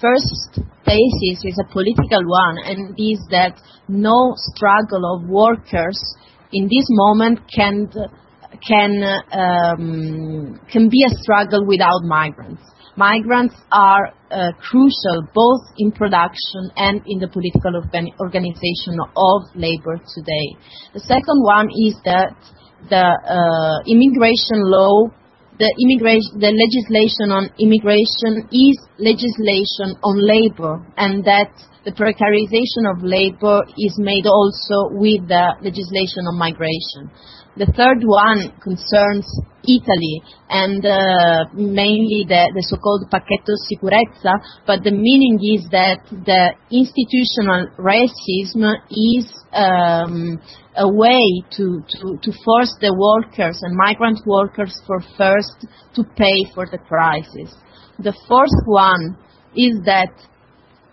first thesis is a political one, and is that no struggle of workers in this moment can can um, can be a struggle without migrants. Migrants are uh, crucial both in production and in the political organization of labor today. The second one is that the uh, immigration law, the, immigration, the legislation on immigration is legislation on labor, and that the precarization of labor is made also with the legislation on migration. The third one concerns Italy and uh, mainly the, the so-called pacchetto sicurezza, but the meaning is that the institutional racism is um, a way to, to, to force the workers and migrant workers for first to pay for the crisis. The fourth one is that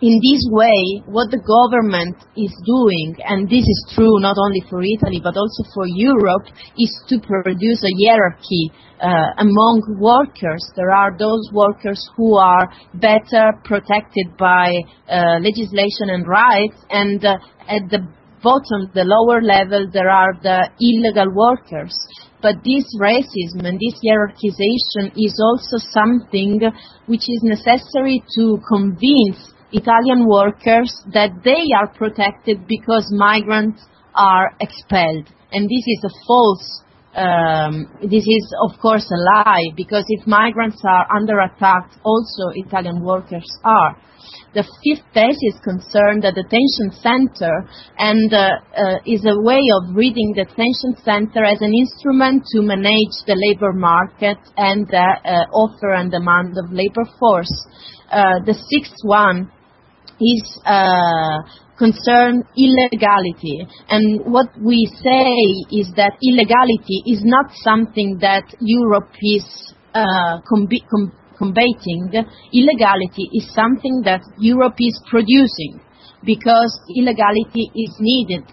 in this way, what the government is doing, and this is true not only for Italy but also for Europe, is to produce a hierarchy uh, among workers. There are those workers who are better protected by uh, legislation and rights, and uh, at the bottom, the lower level, there are the illegal workers. But this racism and this hierarchization is also something which is necessary to convince Italian workers that they are protected because migrants are expelled. And this is a false, um, this is of course a lie, because if migrants are under attack, also Italian workers are. The fifth thesis concerns the detention center and uh, uh, is a way of reading the detention center as an instrument to manage the labor market and the uh, offer and demand of labor force. Uh, the sixth one is uh, concern illegality. And what we say is that illegality is not something that Europe is uh, com- com- combating. Illegality is something that Europe is producing because illegality is needed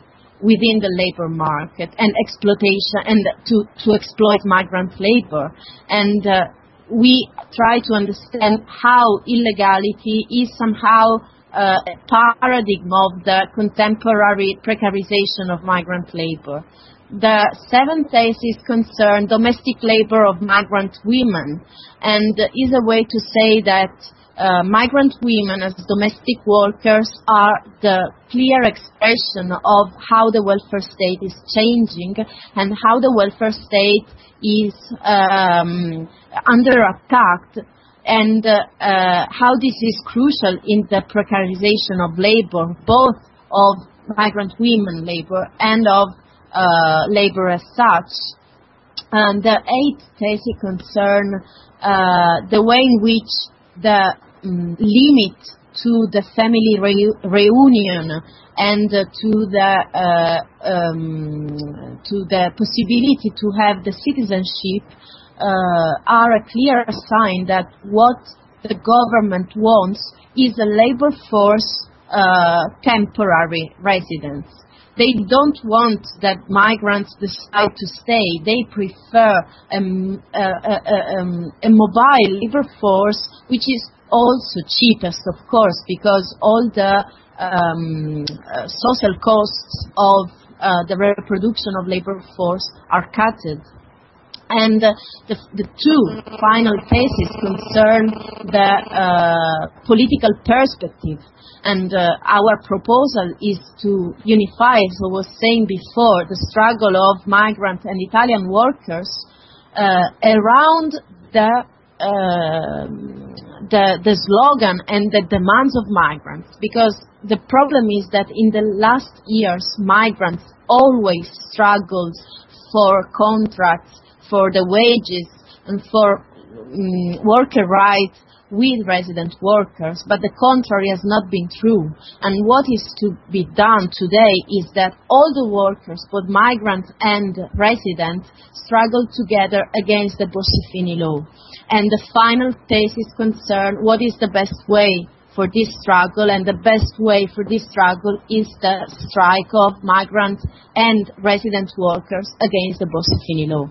within the labor market and exploitation and to, to exploit migrant labor. And uh, we try to understand how illegality is somehow uh, paradigm of the contemporary precarization of migrant labor. The seventh thesis concerns domestic labor of migrant women and is a way to say that uh, migrant women as domestic workers are the clear expression of how the welfare state is changing and how the welfare state is um, under attack and uh, uh, how this is crucial in the precarization of labor, both of migrant women labor and of uh, labor as such. And the eighth thesis concern the way in which the um, limit to the family re- reunion and uh, to the uh, um, to the possibility to have the citizenship uh, are a clear sign that what the government wants is a labor force uh, temporary residence. They don't want that migrants decide to stay. They prefer um, a, a, um, a mobile labor force, which is also cheapest, of course, because all the um, uh, social costs of uh, the reproduction of labor force are cutted and uh, the, the, two final theses concern the uh, political perspective. And uh, our proposal is to unify, as I was saying before, the struggle of migrant and Italian workers uh, around the, um, the, the slogan and the demands of migrants. Because the problem is that in the last years, migrants always struggled for contracts for the wages and for um, worker rights with resident workers, but the contrary has not been true. And what is to be done today is that all the workers, both migrants and residents, struggle together against the Bossi-Fini law. And the final thesis concern what is the best way for this struggle, and the best way for this struggle is the strike of migrant and resident workers against the Bossi-Fini law.